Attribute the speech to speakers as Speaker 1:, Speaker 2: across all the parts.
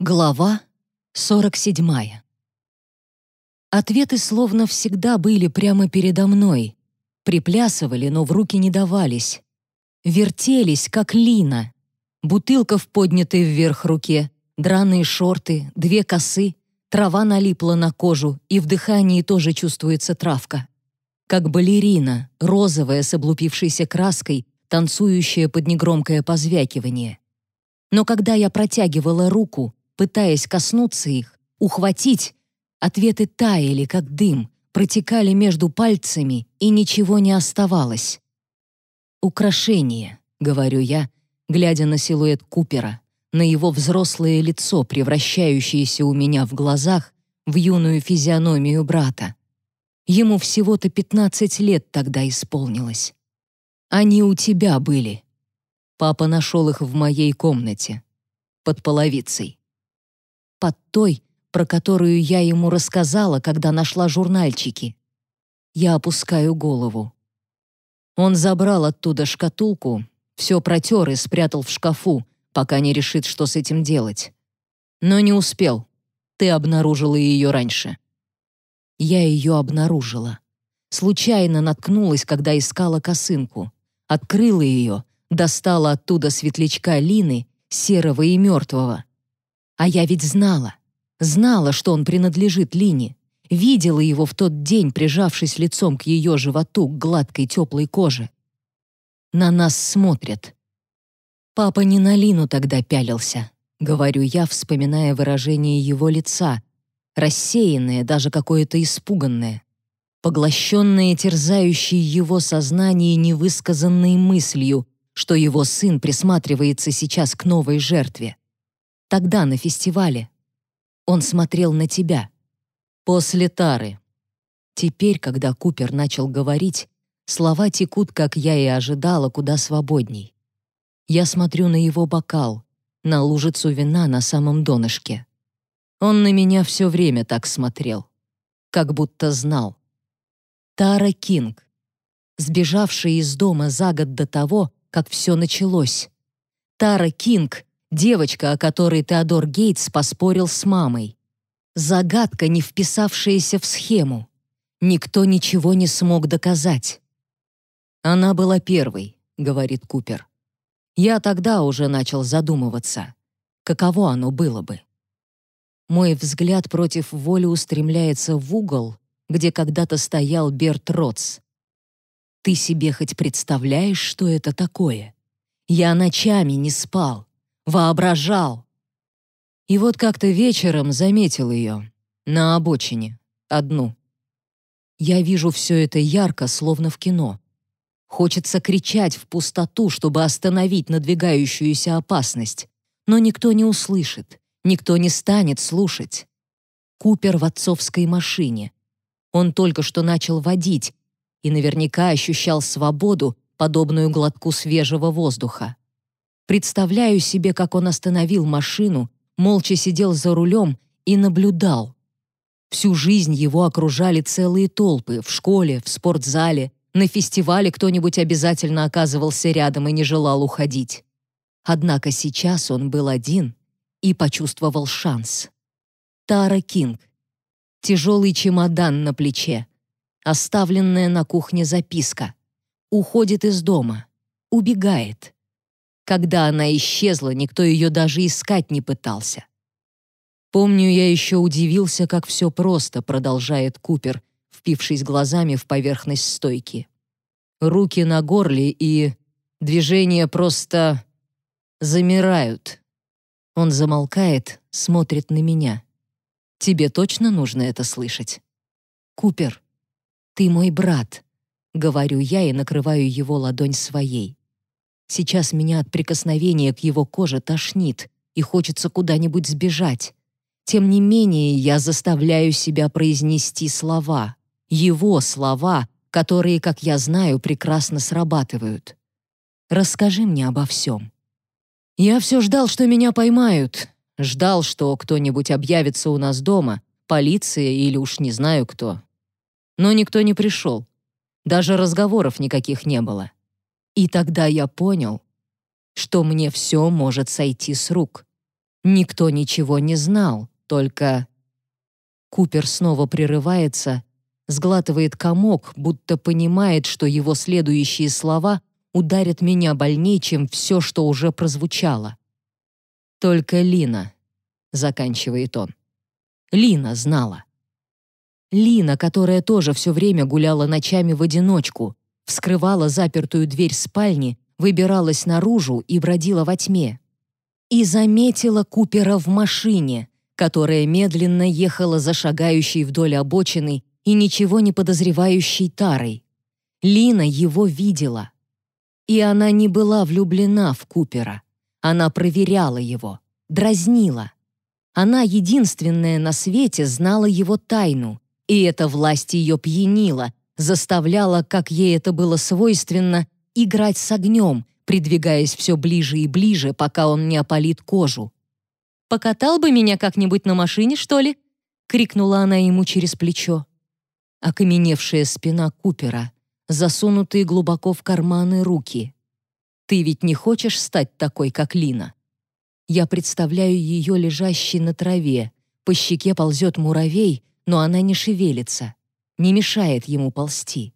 Speaker 1: Глава 47. Ответы словно всегда были прямо передо мной. Приплясывали, но в руки не давались. Вертелись, как лина. Бутылка в поднятой вверх руке, драные шорты, две косы, трава налипла на кожу, и в дыхании тоже чувствуется травка. Как балерина, розовая с облупившейся краской, танцующая под негромкое позвякивание. Но когда я протягивала руку, пытаясь коснуться их, ухватить, ответы таяли, как дым, протекали между пальцами, и ничего не оставалось. «Украшение», — говорю я, глядя на силуэт Купера, на его взрослое лицо, превращающееся у меня в глазах в юную физиономию брата. Ему всего-то 15 лет тогда исполнилось. Они у тебя были. Папа нашел их в моей комнате, под половицей под той, про которую я ему рассказала, когда нашла журнальчики. Я опускаю голову. Он забрал оттуда шкатулку, все протер и спрятал в шкафу, пока не решит, что с этим делать. Но не успел. Ты обнаружила ее раньше. Я ее обнаружила. Случайно наткнулась, когда искала косынку. Открыла ее, достала оттуда светлячка Лины, серого и мертвого, а я ведь знала, знала, что он принадлежит Лине, видела его в тот день, прижавшись лицом к ее животу, к гладкой теплой коже. На нас смотрят. Папа не на Лину тогда пялился, говорю я, вспоминая выражение его лица, рассеянное, даже какое-то испуганное, поглощенное терзающей его сознание невысказанной мыслью, что его сын присматривается сейчас к новой жертве. Тогда на фестивале. Он смотрел на тебя. После Тары. Теперь, когда Купер начал говорить, слова текут, как я и ожидала, куда свободней. Я смотрю на его бокал, на лужицу вина на самом донышке. Он на меня все время так смотрел, как будто знал. Тара Кинг, сбежавшая из дома за год до того, как все началось. Тара Кинг, Девочка, о которой Теодор Гейтс поспорил с мамой. Загадка, не вписавшаяся в схему. Никто ничего не смог доказать. «Она была первой», — говорит Купер. «Я тогда уже начал задумываться, каково оно было бы». Мой взгляд против воли устремляется в угол, где когда-то стоял Берт Ротс. «Ты себе хоть представляешь, что это такое? Я ночами не спал, воображал. И вот как-то вечером заметил ее на обочине, одну. Я вижу все это ярко, словно в кино. Хочется кричать в пустоту, чтобы остановить надвигающуюся опасность, но никто не услышит, никто не станет слушать. Купер в отцовской машине. Он только что начал водить и наверняка ощущал свободу, подобную глотку свежего воздуха. Представляю себе, как он остановил машину, молча сидел за рулем и наблюдал. Всю жизнь его окружали целые толпы в школе, в спортзале, на фестивале кто-нибудь обязательно оказывался рядом и не желал уходить. Однако сейчас он был один и почувствовал шанс. Тара Кинг. Тяжелый чемодан на плече. Оставленная на кухне записка. Уходит из дома. Убегает. Когда она исчезла, никто ее даже искать не пытался. Помню, я еще удивился, как все просто, продолжает Купер, впившись глазами в поверхность стойки. Руки на горле и движения просто замирают. Он замолкает, смотрит на меня. Тебе точно нужно это слышать? Купер, ты мой брат, говорю я и накрываю его ладонь своей. Сейчас меня от прикосновения к его коже тошнит, и хочется куда-нибудь сбежать. Тем не менее, я заставляю себя произнести слова, его слова, которые, как я знаю, прекрасно срабатывают. Расскажи мне обо всем. Я все ждал, что меня поймают. Ждал, что кто-нибудь объявится у нас дома, полиция или уж не знаю кто. Но никто не пришел. Даже разговоров никаких не было. И тогда я понял, что мне все может сойти с рук. Никто ничего не знал, только... Купер снова прерывается, сглатывает комок, будто понимает, что его следующие слова ударят меня больнее, чем все, что уже прозвучало. «Только Лина», — заканчивает он. Лина знала. Лина, которая тоже все время гуляла ночами в одиночку, вскрывала запертую дверь спальни, выбиралась наружу и бродила во тьме. И заметила Купера в машине, которая медленно ехала за шагающей вдоль обочины и ничего не подозревающей Тарой. Лина его видела. И она не была влюблена в Купера. Она проверяла его, дразнила. Она единственная на свете знала его тайну, и эта власть ее пьянила, заставляла, как ей это было свойственно, играть с огнем, придвигаясь все ближе и ближе, пока он не опалит кожу. «Покатал бы меня как-нибудь на машине, что ли?» — крикнула она ему через плечо. Окаменевшая спина Купера, засунутые глубоко в карманы руки. «Ты ведь не хочешь стать такой, как Лина?» Я представляю ее лежащей на траве, по щеке ползет муравей, но она не шевелится, не мешает ему ползти.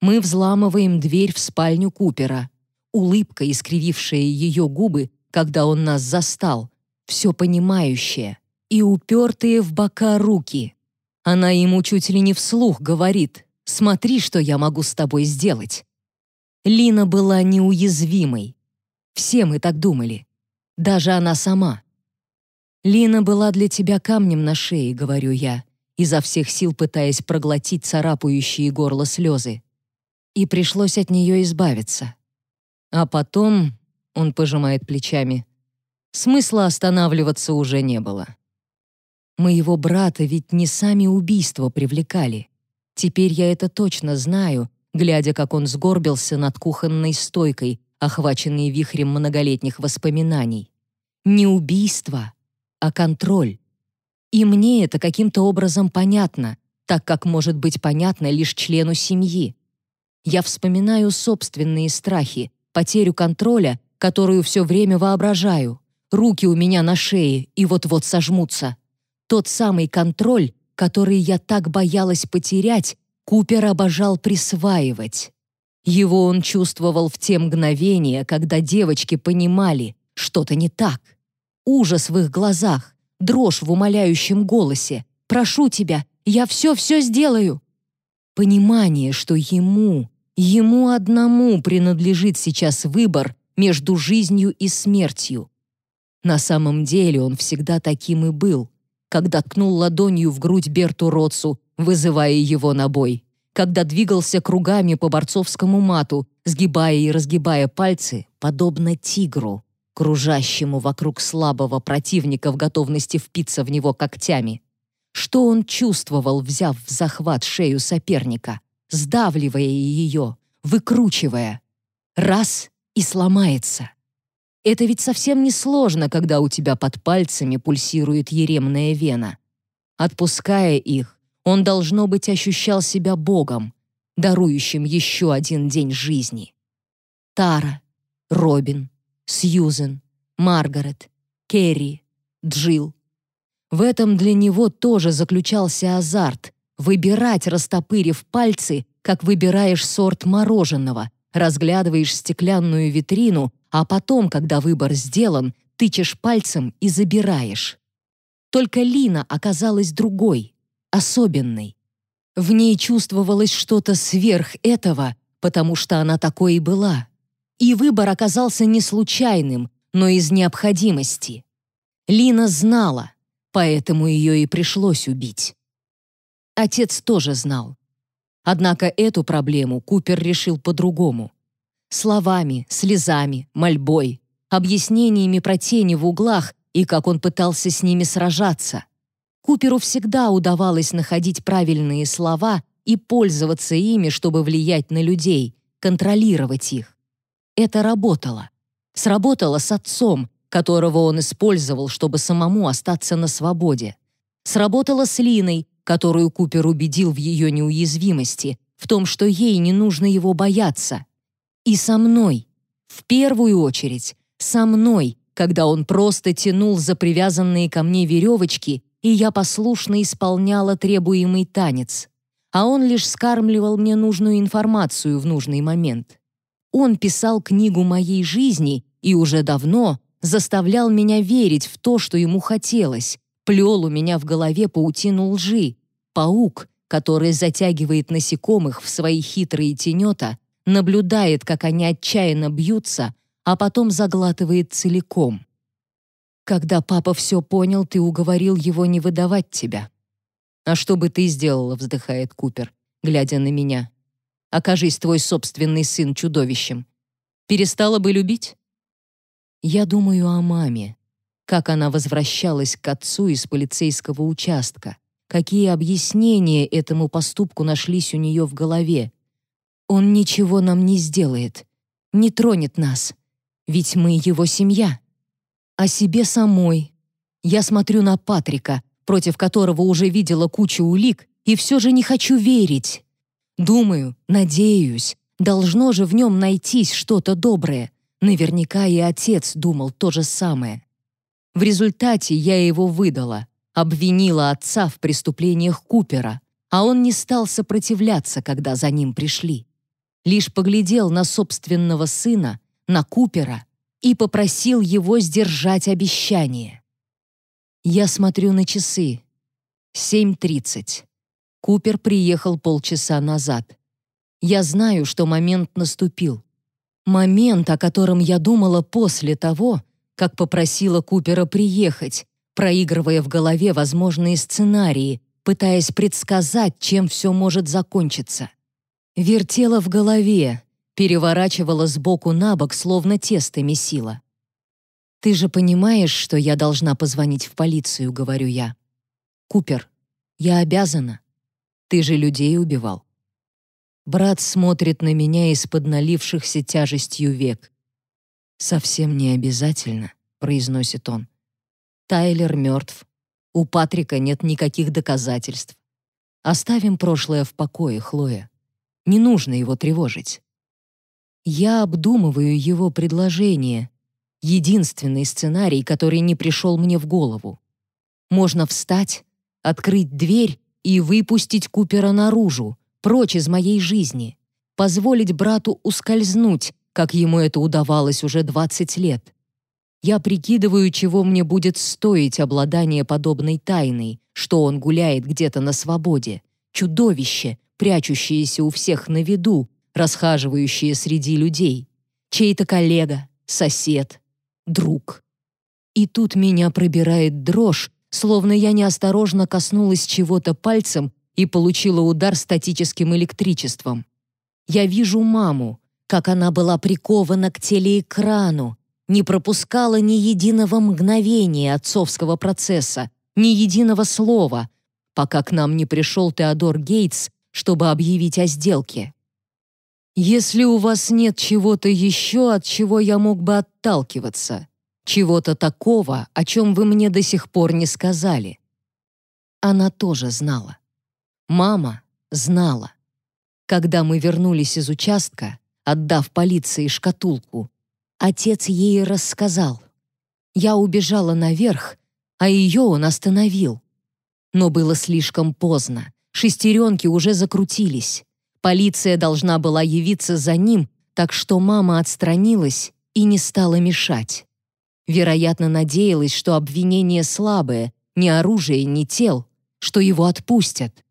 Speaker 1: Мы взламываем дверь в спальню Купера. Улыбка, искривившая ее губы, когда он нас застал, все понимающее, и упертые в бока руки. Она ему чуть ли не вслух говорит «Смотри, что я могу с тобой сделать». Лина была неуязвимой. Все мы так думали. Даже она сама. «Лина была для тебя камнем на шее», — говорю я, изо всех сил пытаясь проглотить царапающие горло слезы. И пришлось от нее избавиться. А потом, он пожимает плечами, смысла останавливаться уже не было. Моего брата ведь не сами убийства привлекали. Теперь я это точно знаю, глядя, как он сгорбился над кухонной стойкой, охваченный вихрем многолетних воспоминаний. Не убийство, а контроль. И мне это каким-то образом понятно, так как может быть понятно лишь члену семьи. Я вспоминаю собственные страхи, потерю контроля, которую все время воображаю. Руки у меня на шее и вот-вот сожмутся. Тот самый контроль, который я так боялась потерять, Купер обожал присваивать. Его он чувствовал в те мгновения, когда девочки понимали, что-то не так. Ужас в их глазах, дрожь в умоляющем голосе. «Прошу тебя, я все-все сделаю!» Понимание, что ему, ему одному принадлежит сейчас выбор между жизнью и смертью. На самом деле он всегда таким и был, когда ткнул ладонью в грудь Берту Роцу, вызывая его на бой, когда двигался кругами по борцовскому мату, сгибая и разгибая пальцы, подобно тигру кружащему вокруг слабого противника в готовности впиться в него когтями. Что он чувствовал, взяв в захват шею соперника, сдавливая ее, выкручивая? Раз — и сломается. Это ведь совсем не сложно, когда у тебя под пальцами пульсирует еремная вена. Отпуская их, он, должно быть, ощущал себя Богом, дарующим еще один день жизни. Тара, Робин, Сьюзен, Маргарет, Керри, Джилл. В этом для него тоже заключался азарт — выбирать, растопырив пальцы, как выбираешь сорт мороженого, разглядываешь стеклянную витрину, а потом, когда выбор сделан, тычешь пальцем и забираешь. Только Лина оказалась другой, особенной. В ней чувствовалось что-то сверх этого, потому что она такой и была. И выбор оказался не случайным, но из необходимости. Лина знала, поэтому ее и пришлось убить. Отец тоже знал. Однако эту проблему Купер решил по-другому. Словами, слезами, мольбой, объяснениями про тени в углах и как он пытался с ними сражаться. Куперу всегда удавалось находить правильные слова и пользоваться ими, чтобы влиять на людей, контролировать их. Это работало. Сработало с отцом, которого он использовал, чтобы самому остаться на свободе. Сработало с Линой, которую Купер убедил в ее неуязвимости, в том, что ей не нужно его бояться. И со мной. В первую очередь, со мной, когда он просто тянул за привязанные ко мне веревочки, и я послушно исполняла требуемый танец, а он лишь скармливал мне нужную информацию в нужный момент. Он писал книгу моей жизни и уже давно заставлял меня верить в то, что ему хотелось, плел у меня в голове паутину лжи, паук, который затягивает насекомых в свои хитрые тенета, наблюдает, как они отчаянно бьются, а потом заглатывает целиком. Когда папа все понял, ты уговорил его не выдавать тебя. «А что бы ты сделала?» — вздыхает Купер, глядя на меня. «Окажись твой собственный сын чудовищем. Перестала бы любить?» Я думаю о маме, как она возвращалась к отцу из полицейского участка, какие объяснения этому поступку нашлись у нее в голове. Он ничего нам не сделает, не тронет нас, ведь мы его семья. О себе самой. Я смотрю на Патрика, против которого уже видела кучу улик, и все же не хочу верить. Думаю, надеюсь, должно же в нем найтись что-то доброе. Наверняка и отец думал то же самое. В результате я его выдала, обвинила отца в преступлениях Купера, а он не стал сопротивляться, когда за ним пришли. Лишь поглядел на собственного сына, на Купера, и попросил его сдержать обещание. Я смотрю на часы. 7.30. Купер приехал полчаса назад. Я знаю, что момент наступил. Момент, о котором я думала после того, как попросила Купера приехать, проигрывая в голове возможные сценарии, пытаясь предсказать, чем все может закончиться. Вертела в голове, переворачивала сбоку на бок, словно тесто месила. «Ты же понимаешь, что я должна позвонить в полицию», — говорю я. «Купер, я обязана. Ты же людей убивал». Брат смотрит на меня из-под налившихся тяжестью век. «Совсем не обязательно», — произносит он. «Тайлер мертв. У Патрика нет никаких доказательств. Оставим прошлое в покое, Хлоя. Не нужно его тревожить». Я обдумываю его предложение, единственный сценарий, который не пришел мне в голову. Можно встать, открыть дверь и выпустить Купера наружу, прочь из моей жизни, позволить брату ускользнуть, как ему это удавалось уже 20 лет. Я прикидываю, чего мне будет стоить обладание подобной тайной, что он гуляет где-то на свободе, чудовище, прячущееся у всех на виду, расхаживающее среди людей, чей-то коллега, сосед, друг. И тут меня пробирает дрожь, словно я неосторожно коснулась чего-то пальцем и получила удар статическим электричеством. Я вижу маму, как она была прикована к телеэкрану, не пропускала ни единого мгновения отцовского процесса, ни единого слова, пока к нам не пришел Теодор Гейтс, чтобы объявить о сделке. Если у вас нет чего-то еще, от чего я мог бы отталкиваться, чего-то такого, о чем вы мне до сих пор не сказали. Она тоже знала. Мама знала. Когда мы вернулись из участка, отдав полиции шкатулку, отец ей рассказал. Я убежала наверх, а ее он остановил. Но было слишком поздно, шестеренки уже закрутились. Полиция должна была явиться за ним, так что мама отстранилась и не стала мешать. Вероятно, надеялась, что обвинение слабое, ни оружие, ни тел, что его отпустят.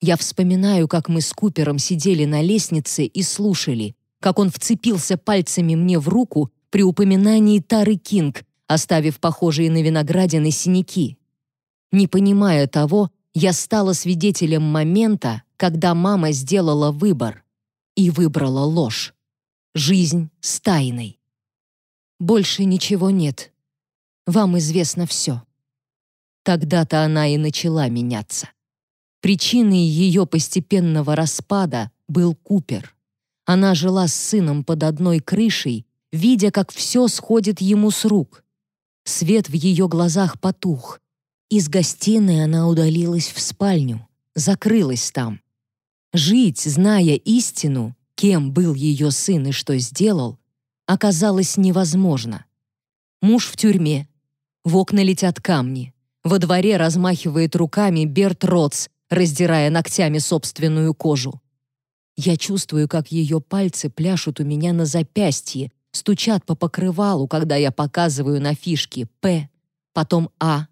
Speaker 1: Я вспоминаю, как мы с Купером сидели на лестнице и слушали, как он вцепился пальцами мне в руку при упоминании Тары Кинг, оставив похожие на виноградины синяки. Не понимая того, я стала свидетелем момента, когда мама сделала выбор и выбрала ложь. Жизнь с тайной. Больше ничего нет. Вам известно все. Тогда-то она и начала меняться. Причиной ее постепенного распада был Купер. Она жила с сыном под одной крышей, видя, как все сходит ему с рук. Свет в ее глазах потух. Из гостиной она удалилась в спальню, закрылась там. Жить, зная истину, кем был ее сын и что сделал, оказалось невозможно. Муж в тюрьме. В окна летят камни. Во дворе размахивает руками Берт Ротс, раздирая ногтями собственную кожу. Я чувствую, как ее пальцы пляшут у меня на запястье, стучат по покрывалу, когда я показываю на фишке «П», потом «А».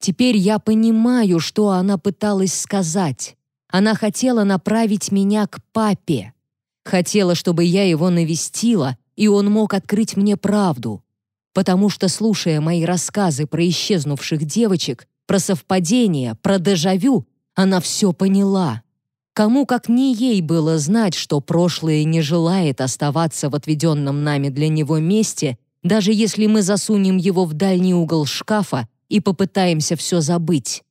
Speaker 1: Теперь я понимаю, что она пыталась сказать. Она хотела направить меня к папе. Хотела, чтобы я его навестила, и он мог открыть мне правду потому что, слушая мои рассказы про исчезнувших девочек, про совпадения, про дежавю, она все поняла. Кому, как не ей, было знать, что прошлое не желает оставаться в отведенном нами для него месте, даже если мы засунем его в дальний угол шкафа и попытаемся все забыть.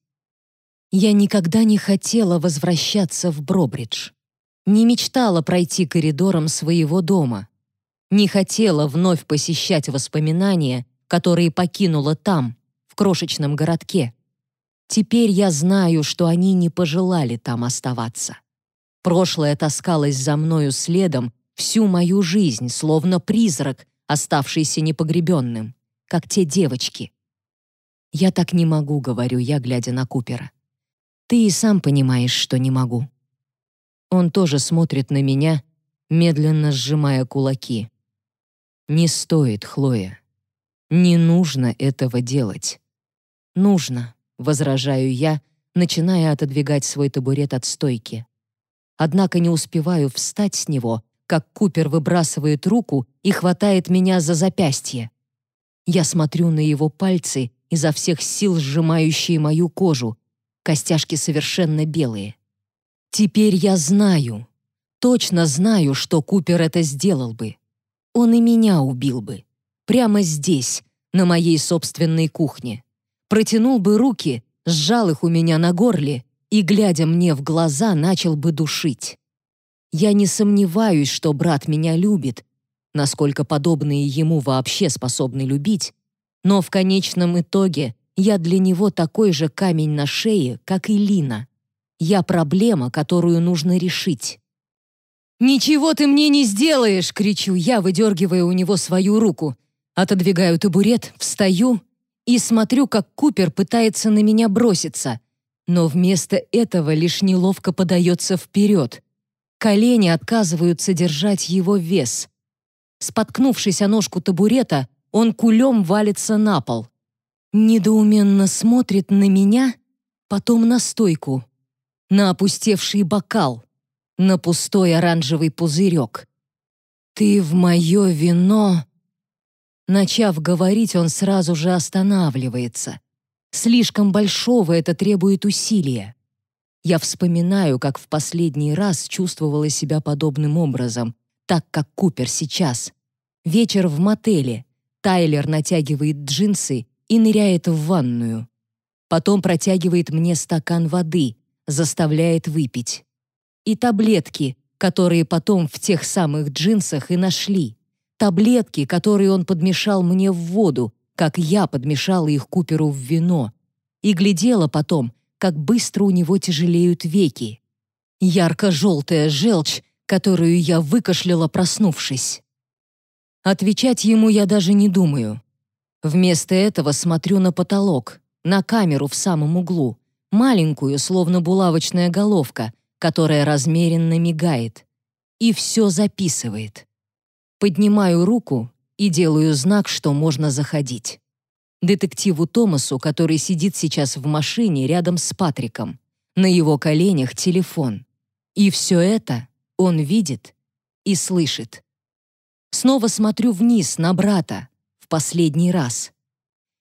Speaker 1: Я никогда не хотела возвращаться в Бробридж. Не мечтала пройти коридором своего дома не хотела вновь посещать воспоминания, которые покинула там, в крошечном городке. Теперь я знаю, что они не пожелали там оставаться. Прошлое таскалось за мною следом всю мою жизнь, словно призрак, оставшийся непогребенным, как те девочки. «Я так не могу», — говорю я, глядя на Купера. «Ты и сам понимаешь, что не могу». Он тоже смотрит на меня, медленно сжимая кулаки. Не стоит, Хлоя. Не нужно этого делать. Нужно, возражаю я, начиная отодвигать свой табурет от стойки. Однако не успеваю встать с него, как Купер выбрасывает руку и хватает меня за запястье. Я смотрю на его пальцы, изо всех сил сжимающие мою кожу. Костяшки совершенно белые. Теперь я знаю, точно знаю, что Купер это сделал бы он и меня убил бы. Прямо здесь, на моей собственной кухне. Протянул бы руки, сжал их у меня на горле и, глядя мне в глаза, начал бы душить. Я не сомневаюсь, что брат меня любит, насколько подобные ему вообще способны любить, но в конечном итоге я для него такой же камень на шее, как и Лина. Я проблема, которую нужно решить. «Ничего ты мне не сделаешь!» — кричу я, выдергивая у него свою руку. Отодвигаю табурет, встаю и смотрю, как Купер пытается на меня броситься. Но вместо этого лишь неловко подается вперед. Колени отказываются держать его вес. Споткнувшись о ножку табурета, он кулем валится на пол. Недоуменно смотрит на меня, потом на стойку, на опустевший бокал на пустой оранжевый пузырек. «Ты в мое вино...» Начав говорить, он сразу же останавливается. Слишком большого это требует усилия. Я вспоминаю, как в последний раз чувствовала себя подобным образом, так как Купер сейчас. Вечер в мотеле. Тайлер натягивает джинсы и ныряет в ванную. Потом протягивает мне стакан воды, заставляет выпить и таблетки, которые потом в тех самых джинсах и нашли. Таблетки, которые он подмешал мне в воду, как я подмешала их Куперу в вино. И глядела потом, как быстро у него тяжелеют веки. Ярко-желтая желчь, которую я выкашляла, проснувшись. Отвечать ему я даже не думаю. Вместо этого смотрю на потолок, на камеру в самом углу, маленькую, словно булавочная головка, которая размеренно мигает, и все записывает. Поднимаю руку и делаю знак, что можно заходить. Детективу Томасу, который сидит сейчас в машине рядом с Патриком. На его коленях телефон. И все это он видит и слышит. Снова смотрю вниз на брата в последний раз.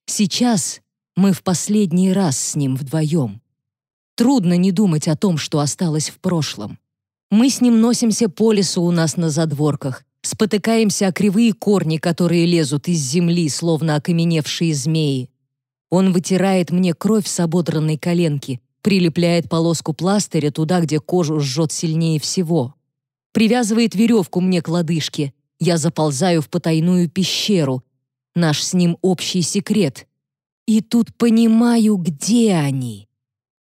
Speaker 1: Сейчас мы в последний раз с ним вдвоем. Трудно не думать о том, что осталось в прошлом. Мы с ним носимся по лесу у нас на задворках, спотыкаемся о кривые корни, которые лезут из земли, словно окаменевшие змеи. Он вытирает мне кровь с ободранной коленки, прилепляет полоску пластыря туда, где кожу жжет сильнее всего. Привязывает веревку мне к лодыжке. Я заползаю в потайную пещеру. Наш с ним общий секрет. И тут понимаю, где они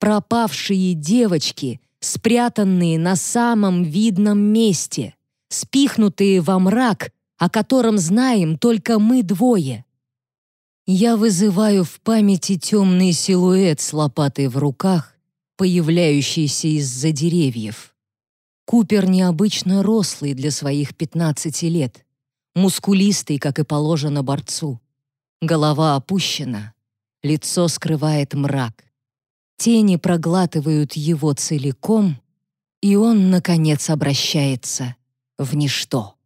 Speaker 1: пропавшие девочки, спрятанные на самом видном месте, спихнутые во мрак, о котором знаем только мы двое. Я вызываю в памяти темный силуэт с лопатой в руках, появляющийся из-за деревьев. Купер необычно рослый для своих 15 лет, мускулистый, как и положено борцу. Голова опущена, лицо скрывает мрак. Тени проглатывают его целиком, и он, наконец, обращается в ничто.